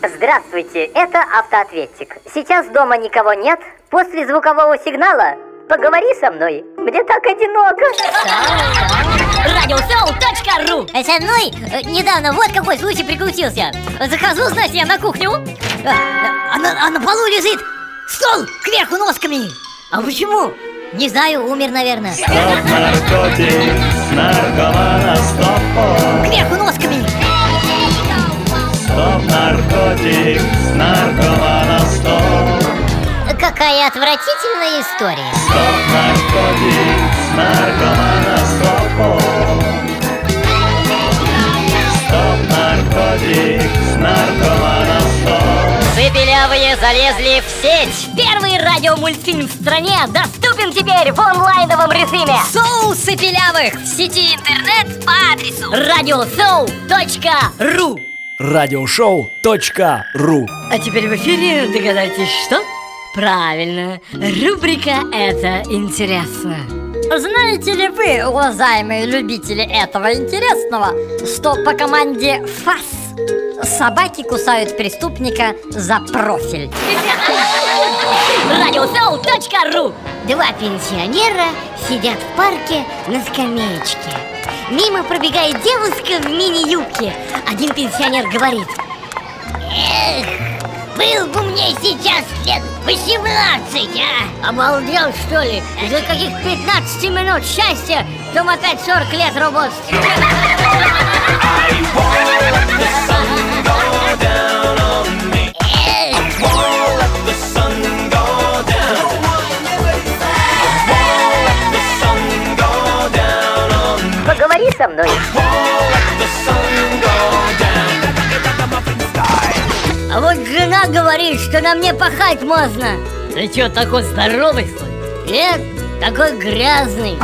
Здравствуйте, это автоответчик. Сейчас дома никого нет. После звукового сигнала поговори со мной. Мне так одиноко. Радиосоу.ру Со мной э, недавно вот какой случай приключился Захожу, значит, я на кухню а, а на, а на полу лежит стол кверху ножками А почему? Не знаю, умер, наверное Стоп, наркотик, наркомана, стоп, отвратительная история стоп, наркотик, наркомана, стоп, стоп, наркотик, наркомана, стоп. Цепелявые залезли в сеть Первый радиомультфильм в стране доступен теперь в онлайновом режиме Соусы пилявых в сети интернет по адресу Радиосоу.ру Радиошоу.ру А теперь в эфире догадайтесь, что? Правильно, рубрика «Это интересно» Знаете ли вы, уважаемые любители этого интересного, что по команде ФАС собаки кусают преступника за профиль? Радиосоу.ру Два пенсионера сидят в парке на скамеечке. Мимо пробегает девушка в мини-юбке. Один пенсионер говорит. Эх, был бы мне сейчас лет 18, а? Обалдел, что ли? За каких 15 минут счастья, там опять 40 лет работать Поговори со мной. А вот жена говорит, что на мне пахать можно. Ты чё, такой здоровый, что ли? Нет, такой грязный